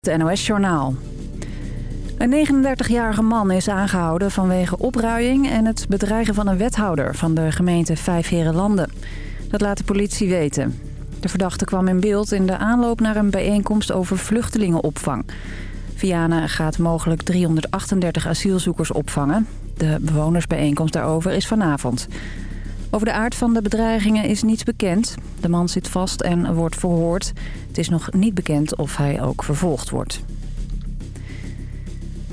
Het NOS-journaal. Een 39-jarige man is aangehouden vanwege opruiing... en het bedreigen van een wethouder van de gemeente Vijfherenlanden. Dat laat de politie weten. De verdachte kwam in beeld in de aanloop naar een bijeenkomst over vluchtelingenopvang. Vianen gaat mogelijk 338 asielzoekers opvangen. De bewonersbijeenkomst daarover is vanavond. Over de aard van de bedreigingen is niets bekend. De man zit vast en wordt verhoord. Het is nog niet bekend of hij ook vervolgd wordt.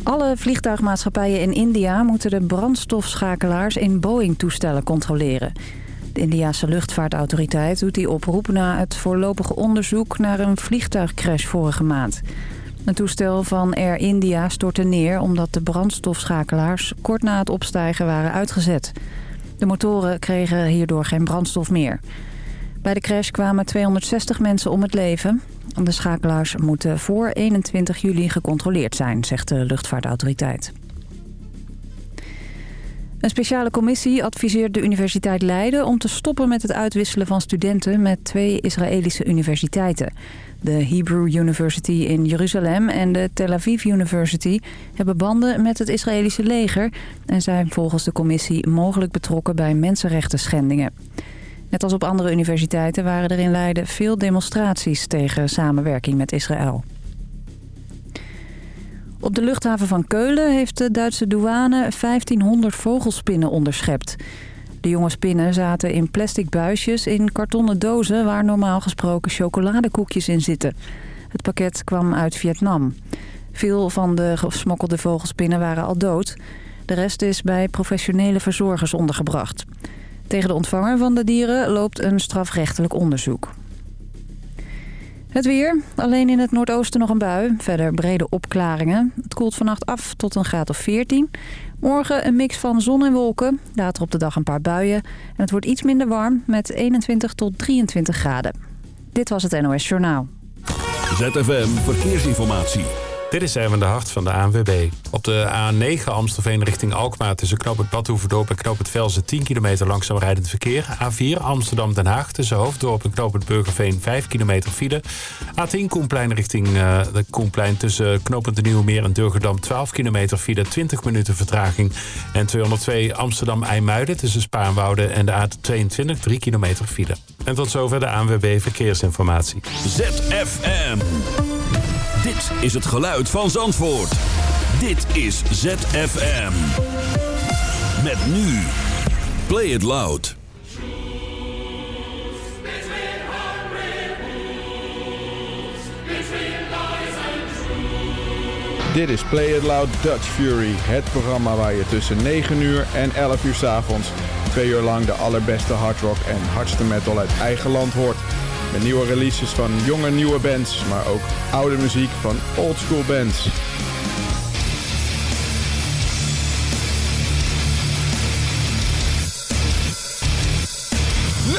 Alle vliegtuigmaatschappijen in India moeten de brandstofschakelaars in Boeing-toestellen controleren. De Indiase luchtvaartautoriteit doet die oproep na het voorlopige onderzoek naar een vliegtuigcrash vorige maand. Een toestel van Air India stortte neer omdat de brandstofschakelaars kort na het opstijgen waren uitgezet. De motoren kregen hierdoor geen brandstof meer. Bij de crash kwamen 260 mensen om het leven. De schakelaars moeten voor 21 juli gecontroleerd zijn, zegt de luchtvaartautoriteit. Een speciale commissie adviseert de Universiteit Leiden om te stoppen met het uitwisselen van studenten met twee Israëlische universiteiten. De Hebrew University in Jeruzalem en de Tel Aviv University hebben banden met het Israëlische leger... en zijn volgens de commissie mogelijk betrokken bij mensenrechten schendingen. Net als op andere universiteiten waren er in Leiden veel demonstraties tegen samenwerking met Israël. Op de luchthaven van Keulen heeft de Duitse douane 1500 vogelspinnen onderschept. De jonge spinnen zaten in plastic buisjes in kartonnen dozen... waar normaal gesproken chocoladekoekjes in zitten. Het pakket kwam uit Vietnam. Veel van de gesmokkelde vogelspinnen waren al dood. De rest is bij professionele verzorgers ondergebracht. Tegen de ontvanger van de dieren loopt een strafrechtelijk onderzoek. Het weer. Alleen in het noordoosten nog een bui. Verder brede opklaringen. Het koelt vannacht af tot een graad of 14. Morgen een mix van zon en wolken. Later op de dag een paar buien. En het wordt iets minder warm met 21 tot 23 graden. Dit was het NOS Journaal. ZFM Verkeersinformatie. Dit is even de hart van de ANWB. Op de A9 Amstelveen richting Alkmaar tussen Knoop het Badhoevedorp en Knoop het Velzen 10 kilometer langzaam rijdend verkeer. A4 Amsterdam-Den Haag tussen Hoofddorp en Knoop Burgerveen 5 kilometer file. A10 Koenplein richting uh, de Koenplein tussen Knoop de Nieuwe Meer en Durgedam 12 kilometer file 20 minuten vertraging. En 202 Amsterdam-IJmuiden tussen Spaarnwoude en de A22 3 kilometer file. En tot zover de ANWB Verkeersinformatie. ZFM. Dit is het geluid van Zandvoort. Dit is ZFM. Met nu. Play it loud. Dit is Play It Loud Dutch Fury. Het programma waar je tussen 9 uur en 11 uur s avonds twee uur lang de allerbeste hardrock en hardste metal uit eigen land hoort. Met nieuwe releases van jonge nieuwe bands, maar ook oude muziek van oldschool bands.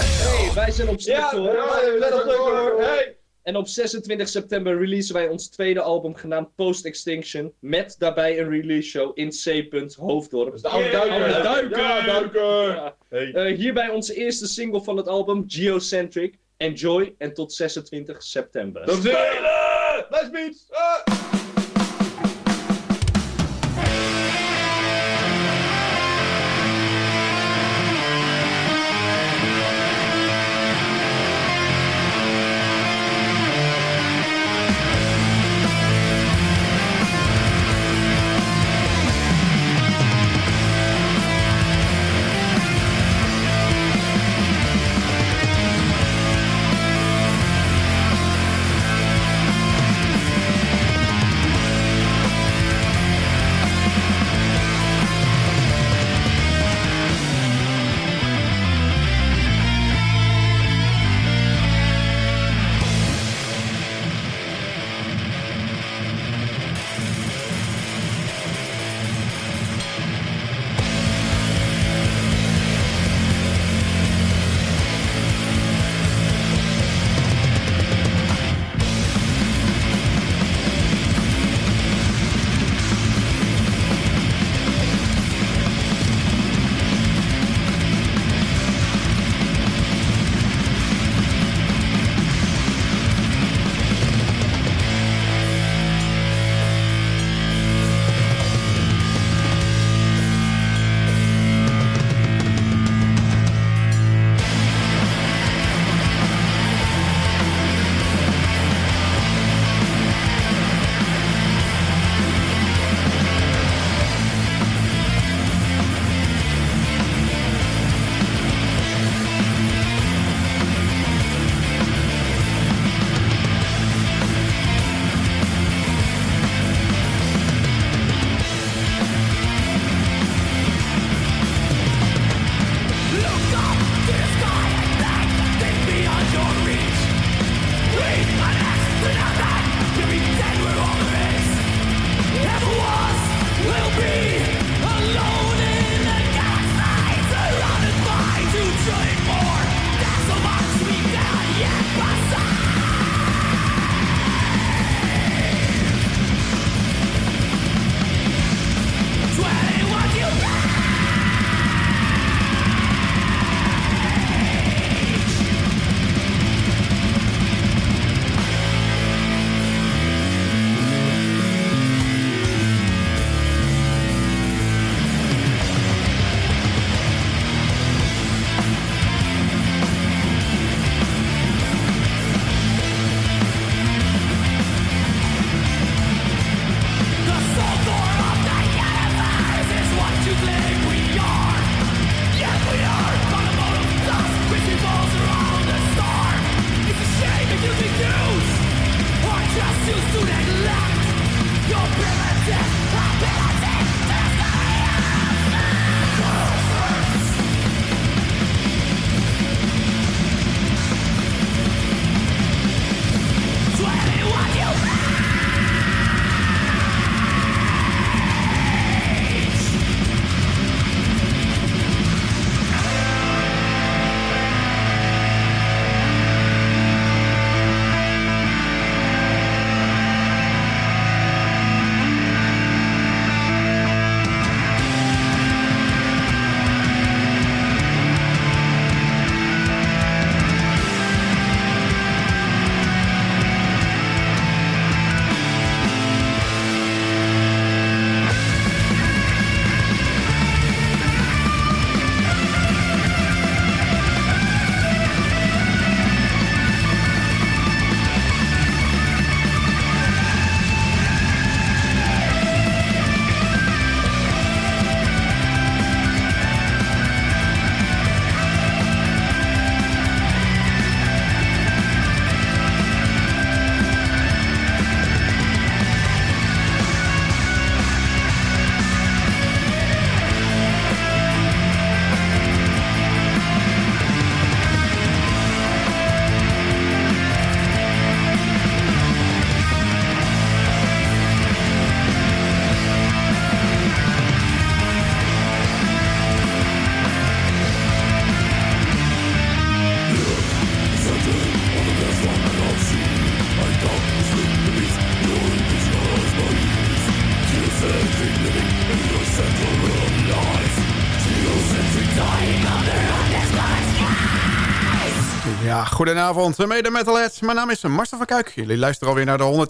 Hey, wij zijn op stuk Ja, hoor. ja. Hey. En op 26 september releasen wij ons tweede album genaamd Post Extinction. Met daarbij een release show in C. Hoofddorp. De oude duiker. Oude duiker. Ja, duiker. Ja. Hey. Eh, hierbij onze eerste single van het album, Geocentric. Enjoy en tot 26 september. Dames en heren, nice beats. Ah. Goedenavond, mede metalheads. Mijn naam is Marcel van Kuik. Jullie luisteren alweer naar de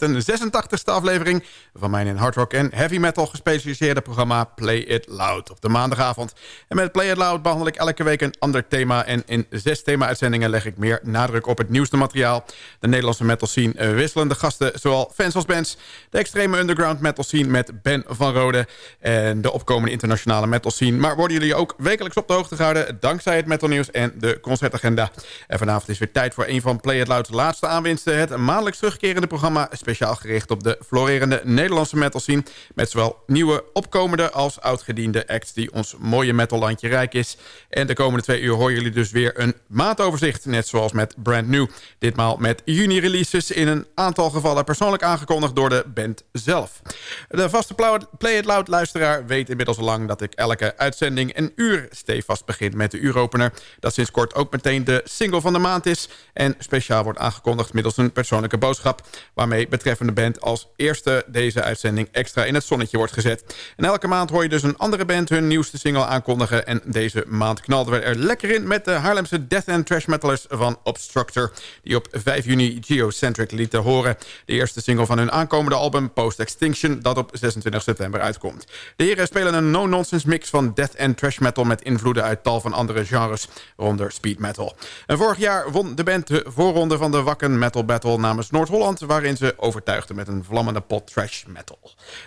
186e aflevering... van mijn in hard rock en heavy metal gespecialiseerde programma Play It Loud op de maandagavond. En met Play It Loud behandel ik elke week een ander thema... en in zes thema-uitzendingen leg ik meer nadruk op het nieuwste materiaal... de Nederlandse metal scene, eh, wisselende gasten, zowel fans als bands... de extreme underground metal scene met Ben van Rode... en de opkomende internationale metal scene. Maar worden jullie ook wekelijks op de hoogte gehouden... dankzij het metal nieuws en de concertagenda. En vanavond is weer tijd voor een van Play It Loud's laatste aanwinsten. Het maandelijks terugkerende programma speciaal gericht op de florerende Nederlandse metal scene. Met zowel nieuwe opkomende als oudgediende acts die ons mooie metallandje rijk is. En de komende twee uur horen jullie dus weer een maandoverzicht. Net zoals met Brand New. Ditmaal met juni releases in een aantal gevallen persoonlijk aangekondigd door de band zelf. De vaste Play It Loud luisteraar weet inmiddels al lang dat ik elke uitzending een uur stevast begin met de uuropener. Dat sinds kort ook meteen de single van de maand is... en speciaal wordt aangekondigd middels een persoonlijke boodschap... waarmee betreffende band als eerste deze uitzending extra in het zonnetje wordt gezet. En elke maand hoor je dus een andere band hun nieuwste single aankondigen... en deze maand knalden we er lekker in met de Haarlemse death and trash metalers van Obstructor... die op 5 juni Geocentric lieten horen. De eerste single van hun aankomende album Post Extinction... dat op 26 september uitkomt. De heren spelen een no-nonsense mix van death and trash metal... met invloeden uit tal van andere genres, waaronder speed metal. En vorig jaar won de band de voorronde van de Wakken Metal Battle namens Noord-Holland... waarin ze overtuigden met een vlammende pot trash metal.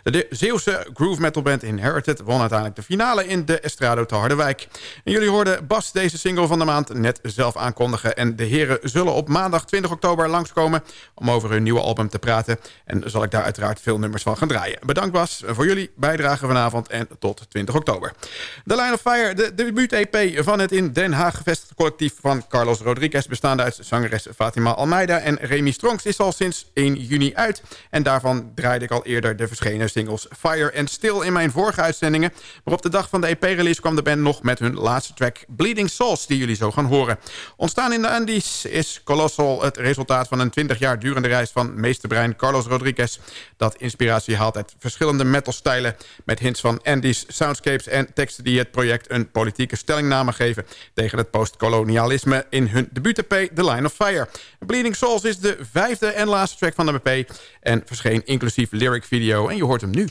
De Zeeuwse groove metal band Inherited won uiteindelijk de finale in de Estrado te Harderwijk. En jullie hoorden Bas deze single van de maand net zelf aankondigen... en de heren zullen op maandag 20 oktober langskomen om over hun nieuwe album te praten. En zal ik daar uiteraard veel nummers van gaan draaien. Bedankt Bas voor jullie bijdrage vanavond en tot 20 oktober. The Line of Fire, de debuut-EP van het in Den Haag gevestigde collectief van Carlos Rodriguez... bestaande zangeres Fatima Almeida en Remy Strongs... is al sinds 1 juni uit. En daarvan draaide ik al eerder de verschenen singles Fire and Still... in mijn vorige uitzendingen. Maar op de dag van de EP-release kwam de band nog met hun laatste track... Bleeding Souls, die jullie zo gaan horen. Ontstaan in de Andes is Colossal het resultaat van een 20 jaar durende reis... van meesterbrein Carlos Rodriguez... dat inspiratie haalt uit verschillende metalstijlen... met hints van Andes, soundscapes en teksten die het project... een politieke stellingname geven tegen het postkolonialisme in hun debuut-EP The Line of Fire. Bleeding Souls is de vijfde en laatste track van de EP... en verscheen inclusief lyric video en je hoort hem nu.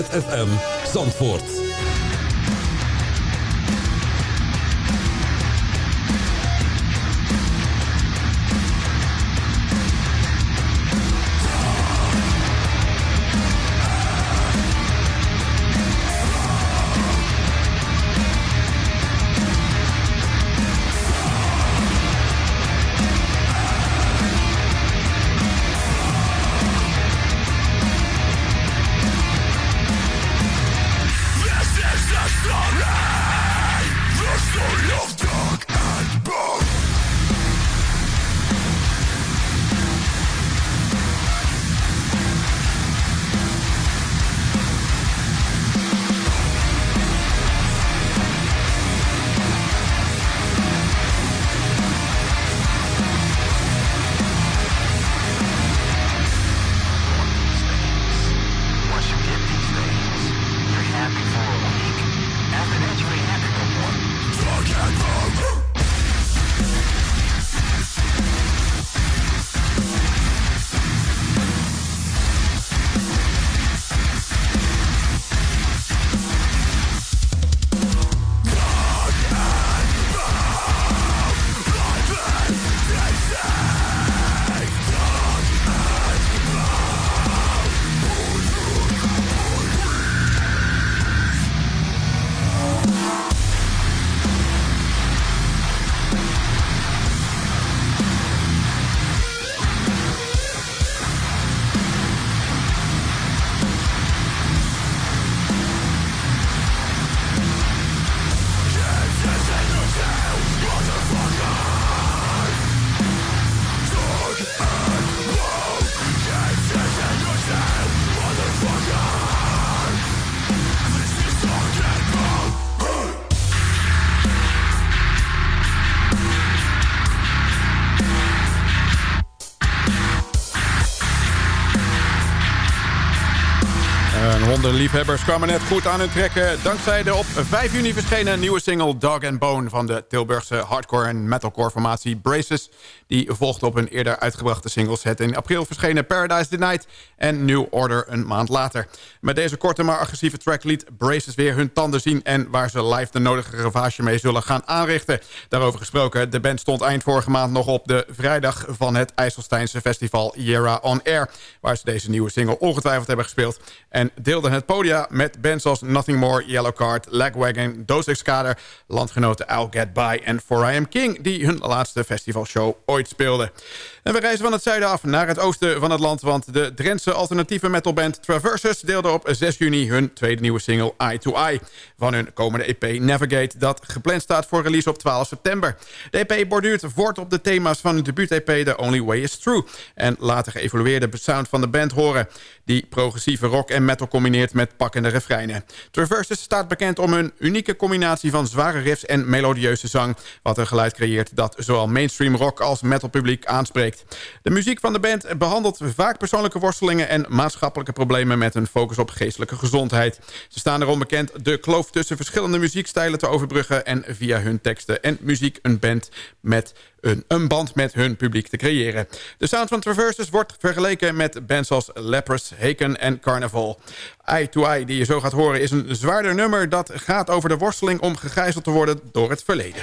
ZFM Zandvoort. Liefhebbers kwamen net goed aan hun trekken... dankzij de op 5 juni verschenen nieuwe single Dog and Bone... van de Tilburgse hardcore en metalcore formatie Braces... die volgde op hun eerder uitgebrachte singles... het in april verschenen Paradise Night en New Order een maand later. Met deze korte maar agressieve track liet Braces weer hun tanden zien... en waar ze live de nodige ravage mee zullen gaan aanrichten. Daarover gesproken, de band stond eind vorige maand nog op de vrijdag... van het IJsselsteinse festival Yera On Air... waar ze deze nieuwe single ongetwijfeld hebben gespeeld... en deelden het met bands als Nothing More, Yellow Card, Lagwagon, Dose Kader, landgenoten I'll Get By en For I Am King... die hun laatste festivalshow ooit speelden. En we reizen van het zuiden af naar het oosten van het land... want de Drentse alternatieve metalband Traversus deelde op 6 juni... hun tweede nieuwe single Eye to Eye van hun komende EP Navigate... dat gepland staat voor release op 12 september. De EP borduurt voort op de thema's van hun debuut-EP The Only Way Is True... en laat de geëvolueerde sound van de band horen... die progressieve rock en metal combineert met pakkende refreinen. Traversus staat bekend om hun unieke combinatie van zware riffs en melodieuze zang... wat een geluid creëert dat zowel mainstream rock als metal publiek de muziek van de band behandelt vaak persoonlijke worstelingen... en maatschappelijke problemen met een focus op geestelijke gezondheid. Ze staan erom bekend de kloof tussen verschillende muziekstijlen te overbruggen... en via hun teksten en muziek een band met een, een, band met hun publiek te creëren. De sound van Traverses wordt vergeleken met bands als Lepers, Haken en Carnival. Eye to Eye, die je zo gaat horen, is een zwaarder nummer... dat gaat over de worsteling om gegijzeld te worden door het verleden.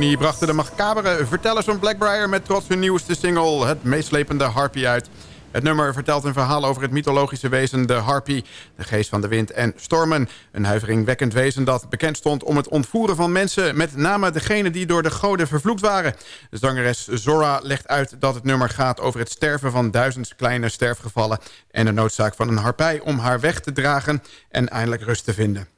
Juni brachten de macabere vertellers van Blackbriar... met trots hun nieuwste single, het meeslepende Harpy, uit. Het nummer vertelt een verhaal over het mythologische wezen de Harpy... de geest van de wind en stormen. Een huiveringwekkend wezen dat bekend stond om het ontvoeren van mensen... met name degenen die door de goden vervloekt waren. De zangeres Zora legt uit dat het nummer gaat over het sterven van duizend kleine sterfgevallen... en de noodzaak van een harpij om haar weg te dragen en eindelijk rust te vinden.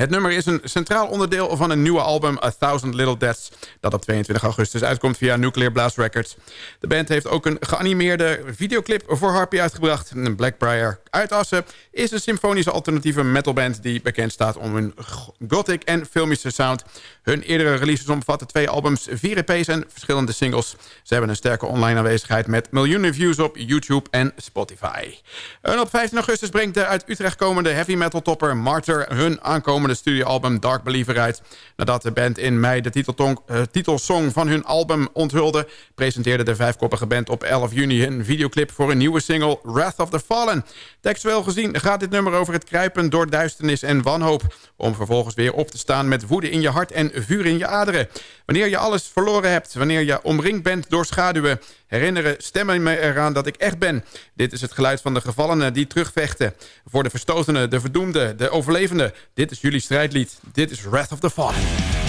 Het nummer is een centraal onderdeel van een nieuwe album A Thousand Little Deaths... dat op 22 augustus uitkomt via Nuclear Blast Records. De band heeft ook een geanimeerde videoclip voor Harpy uitgebracht. Blackbriar uit Assen is een symfonische alternatieve metalband... die bekend staat om hun gothic en filmische sound. Hun eerdere releases omvatten twee albums, vier EP's en verschillende singles. Ze hebben een sterke online aanwezigheid met miljoenen views op YouTube en Spotify. En op 15 augustus brengt de uit Utrecht komende heavy metal topper Martyr... hun aankomende studioalbum Dark Believer uit. Nadat de band in mei de uh, titelsong van hun album onthulde... presenteerde de vijfkoppige band op 11 juni een videoclip voor een nieuwe single Wrath of the Fallen. Textueel gezien gaat dit nummer over het kruipen door duisternis en wanhoop... om vervolgens weer op te staan met woede in je hart en vuur in je aderen. Wanneer je alles verloren hebt, wanneer je omringd bent door schaduwen... herinneren stemmen me eraan dat ik echt ben. Dit is het geluid van de gevallenen die terugvechten. Voor de verstotenen, de verdoemden, de overlevenden. Dit is jullie strijdlied. Dit is Wrath of the Fallen.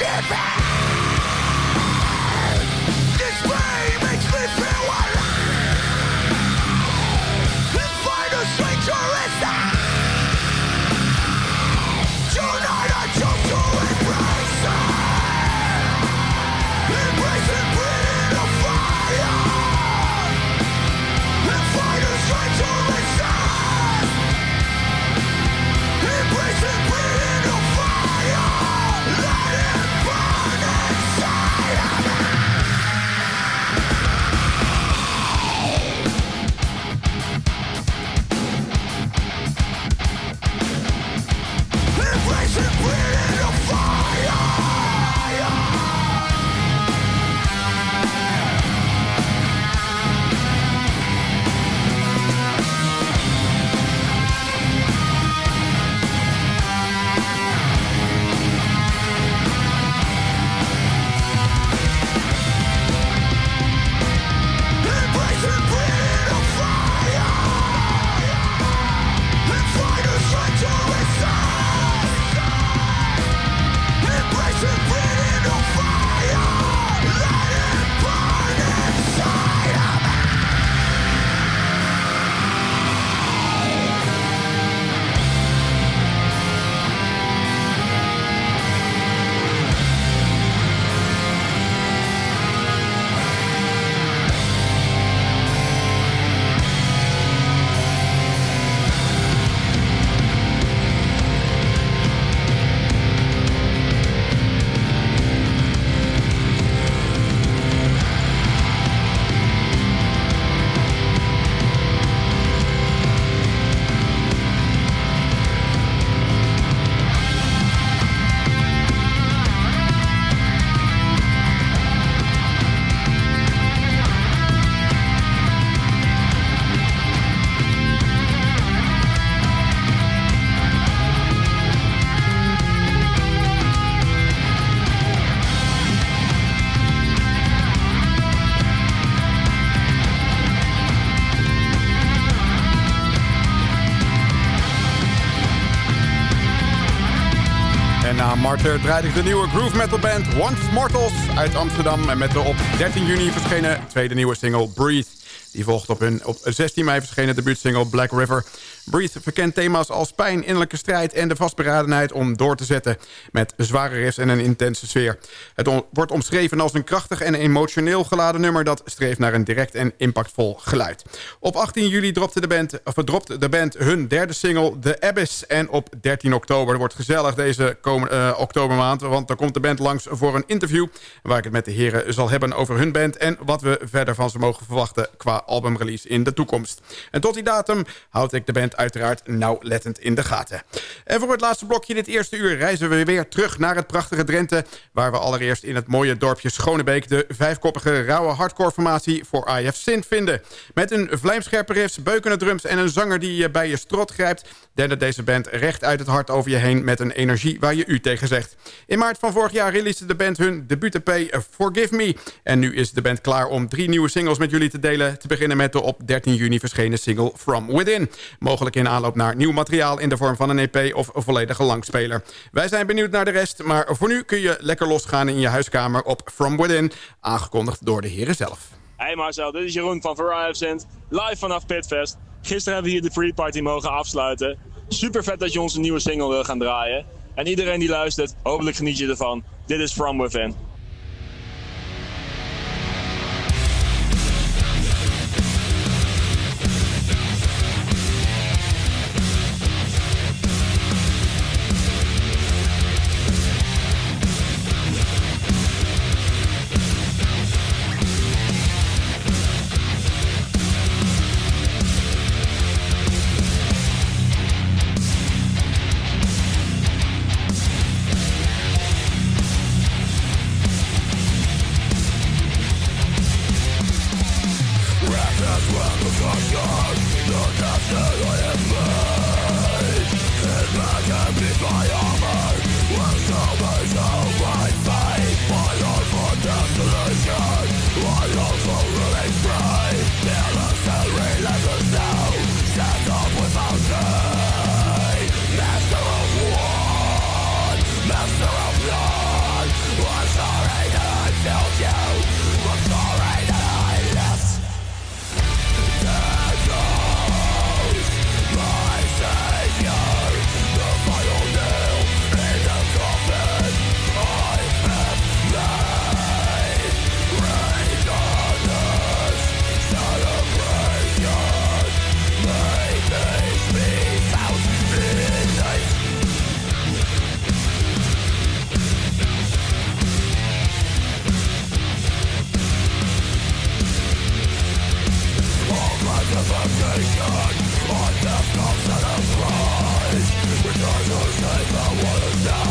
Give back! Martyr eh, draaide de nieuwe groove metal band Once Mortals uit Amsterdam... en met de op 13 juni verschenen tweede nieuwe single Breathe. Die volgt op hun op 16 mei verschenen debuutsingle Black River... Breathe verkent thema's als pijn, innerlijke strijd... en de vastberadenheid om door te zetten met zware riffs en een intense sfeer. Het wordt omschreven als een krachtig en emotioneel geladen nummer... dat streeft naar een direct en impactvol geluid. Op 18 juli dropte de band, of dropte de band hun derde single The Abyss... en op 13 oktober wordt gezellig deze komende eh, oktobermaand... want dan komt de band langs voor een interview... waar ik het met de heren zal hebben over hun band... en wat we verder van ze mogen verwachten qua albumrelease in de toekomst. En tot die datum houd ik de band uiteraard nauwlettend in de gaten. En voor het laatste blokje dit eerste uur reizen we weer terug naar het prachtige Drenthe... waar we allereerst in het mooie dorpje Schonebeek... de vijfkoppige rauwe hardcore formatie voor IF Sint vinden. Met een vlijmscherpe riffs, beukende drums en een zanger die je bij je strot grijpt... dendert deze band recht uit het hart over je heen... met een energie waar je u tegen zegt. In maart van vorig jaar releasede de band hun debuut-EP Forgive Me. En nu is de band klaar om drie nieuwe singles met jullie te delen. Te beginnen met de op 13 juni verschenen single From Within. Mogelijk in aanloop naar nieuw materiaal in de vorm van een EP of een volledige langspeler. Wij zijn benieuwd naar de rest, maar voor nu kun je lekker losgaan in je huiskamer op From Within. Aangekondigd door de heren zelf. Hey Marcel, dit is Jeroen van Cent, live vanaf Pitfest. Gisteren hebben we hier de Free Party mogen afsluiten. Super vet dat je onze nieuwe single wil gaan draaien. En iedereen die luistert, hopelijk geniet je ervan. Dit is From Within. Justification on the false and the Return to save the world now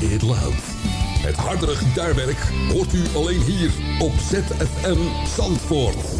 It Loud. Het hardere gitaarwerk hoort u alleen hier op ZFM Zandvoort.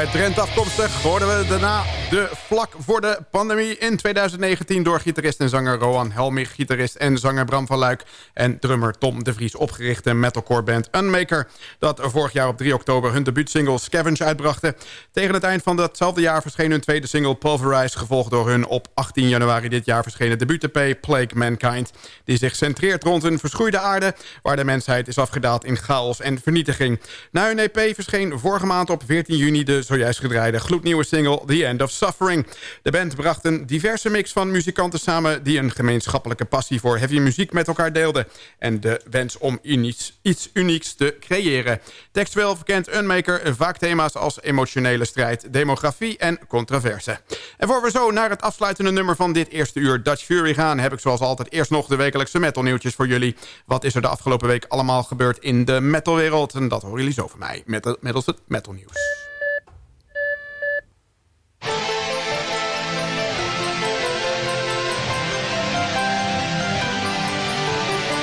Uit Drent afkomstig hoorden we daarna de vlak voor de pandemie in 2019... door gitarist en zanger Roan Helmich, gitarist en zanger Bram van Luik... en drummer Tom de Vries opgerichte metalcore band Unmaker... dat vorig jaar op 3 oktober hun debuutsingle Scavenge uitbrachten. Tegen het eind van datzelfde jaar verscheen hun tweede single Pulverize... gevolgd door hun op 18 januari dit jaar verschenen debuut-EP Plague Mankind... die zich centreert rond een verschroeide aarde... waar de mensheid is afgedaald in chaos en vernietiging. Na hun EP verscheen vorige maand op 14 juni de zojuist gedraaide gloednieuwe single The End of Suffering. De band bracht een diverse mix van muzikanten samen... die een gemeenschappelijke passie voor heavy muziek met elkaar deelden... en de wens om iets, iets unieks te creëren. Textueel verkent Unmaker vaak thema's als emotionele strijd... demografie en controverse. En voor we zo naar het afsluitende nummer van dit eerste uur Dutch Fury gaan... heb ik zoals altijd eerst nog de wekelijkse metalnieuwtjes voor jullie. Wat is er de afgelopen week allemaal gebeurd in de metalwereld? En dat horen jullie zo van mij, met, middels het metalnieuws.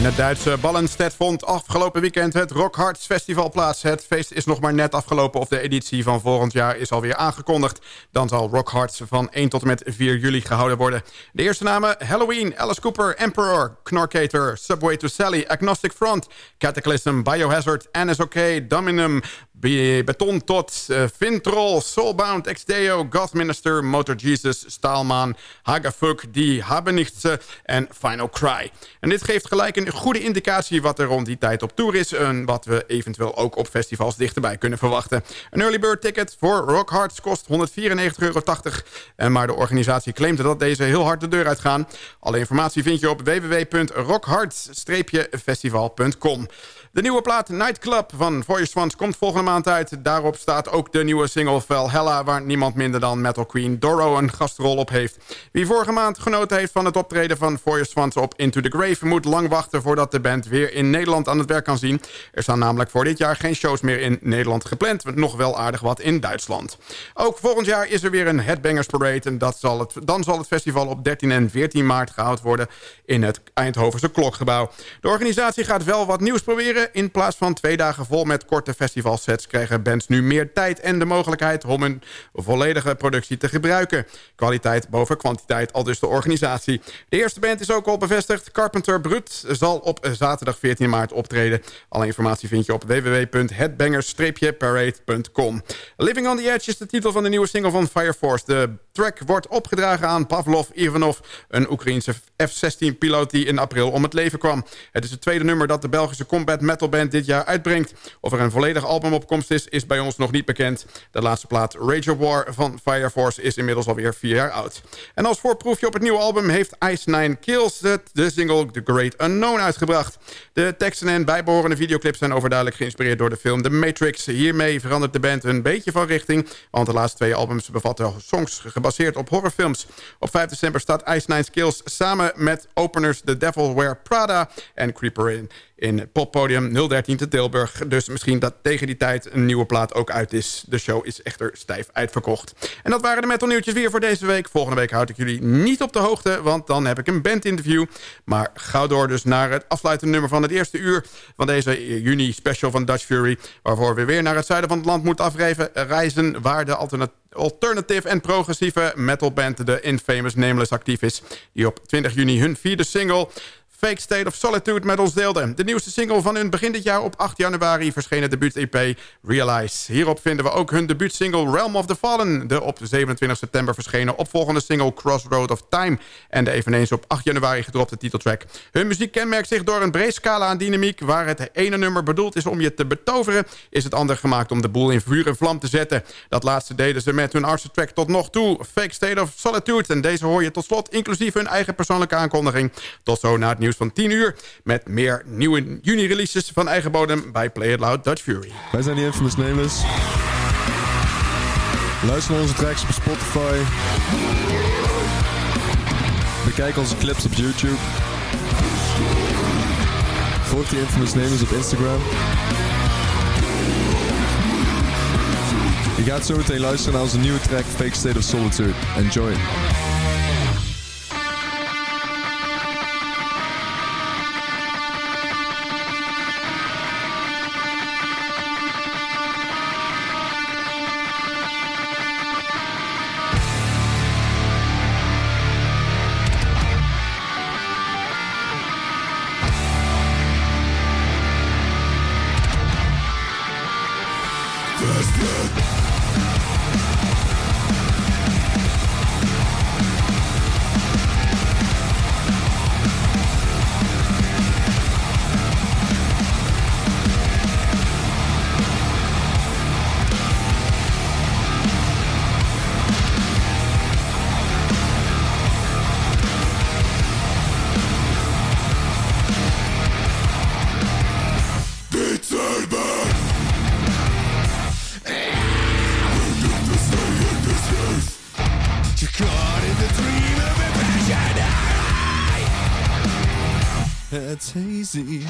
In het Duitse Ballenstedt vond afgelopen weekend het Rock Hearts Festival plaats. Het feest is nog maar net afgelopen of de editie van volgend jaar is alweer aangekondigd. Dan zal Rock Hearts van 1 tot en met 4 juli gehouden worden. De eerste namen Halloween, Alice Cooper, Emperor, Knorkator, Subway to Sally, Agnostic Front, Cataclysm, Biohazard, NSOK, Dominum, Beton Tot, Vintrol, Soulbound, Exdeo, Godminister, Motor Jesus, Staalman, Hagafuk, Die Habenichtse en Final Cry. En dit geeft gelijk een goede indicatie wat er rond die tijd op tour is... en wat we eventueel ook op festivals dichterbij kunnen verwachten. Een early bird ticket voor Rock Hearts kost 194,80 euro. Maar de organisatie claimt dat deze heel hard de deur uitgaan. Alle informatie vind je op www.rockhearts-festival.com. De nieuwe plaat Nightclub van Voice Swans komt volgende maand uit. Daarop staat ook de nieuwe single Valhalla... waar niemand minder dan Metal Queen Doro een gastrol op heeft. Wie vorige maand genoten heeft van het optreden van Voice Swans op Into the Grave... moet lang wachten voordat de band weer in Nederland aan het werk kan zien. Er staan namelijk voor dit jaar geen shows meer in Nederland gepland. Nog wel aardig wat in Duitsland. Ook volgend jaar is er weer een Headbangers Parade... en dat zal het, dan zal het festival op 13 en 14 maart gehouden worden... in het Eindhovense Klokgebouw. De organisatie gaat wel wat nieuws proberen in plaats van twee dagen vol met korte festivalsets... krijgen bands nu meer tijd en de mogelijkheid... om hun volledige productie te gebruiken. Kwaliteit boven kwantiteit, al dus de organisatie. De eerste band is ook al bevestigd. Carpenter Brut zal op zaterdag 14 maart optreden. Alle informatie vind je op www.headbangers-parade.com. Living on the Edge is de titel van de nieuwe single van Fire Force. De track wordt opgedragen aan Pavlov Ivanov... een Oekraïense F-16-piloot die in april om het leven kwam. Het is het tweede nummer dat de Belgische combat metalband dit jaar uitbrengt. Of er een volledig album op komst is, is bij ons nog niet bekend. De laatste plaat Rage of War van Fire Force is inmiddels alweer vier jaar oud. En als voorproefje op het nieuwe album heeft Ice Nine Kills de single The Great Unknown uitgebracht. De teksten en bijbehorende videoclips zijn overduidelijk geïnspireerd door de film The Matrix. Hiermee verandert de band een beetje van richting, want de laatste twee albums bevatten songs gebaseerd op horrorfilms. Op 5 december staat Ice Nine Kills samen met openers The Devil Wear Prada en Creeper in in poppodium 013 te Tilburg. Dus misschien dat tegen die tijd een nieuwe plaat ook uit is. De show is echter stijf uitverkocht. En dat waren de metal nieuwtjes weer voor deze week. Volgende week houd ik jullie niet op de hoogte, want dan heb ik een bandinterview. Maar gauw door dus naar het afsluitende nummer van het eerste uur... van deze juni special van Dutch Fury... waarvoor we weer naar het zuiden van het land moeten afreizen... reizen waar de alternatief en progressieve metalband The Infamous Nameless actief is... die op 20 juni hun vierde single Fake State of Solitude met ons deelde. De nieuwste single van hun begin dit jaar op 8 januari verschenen debuut-EP Realize. Hierop vinden we ook hun debuutsingle Realm of the Fallen. De op 27 september verschenen opvolgende single Crossroad of Time. En de eveneens op 8 januari gedropte titeltrack. Hun muziek kenmerkt zich door een breed scala aan dynamiek. Waar het ene nummer bedoeld is om je te betoveren... is het andere gemaakt om de boel in vuur en vlam te zetten. Dat laatste deden ze met hun artse track tot nog toe. Fake State of Solitude. En deze hoor je tot slot inclusief hun eigen persoonlijke aankondiging. Tot zo na het nieuws van 10 uur... met meer nieuwe juni-releases van eigen bodem bij Play It Loud Dutch Fury. Wij zijn die Infamous Nameless. Luister naar onze tracks op Spotify. Bekijk onze clips op YouTube. Volg die Infamous Nameless op Instagram. Je gaat zo meteen luisteren naar onze nieuwe track Fake State of Solitude. Enjoy. see.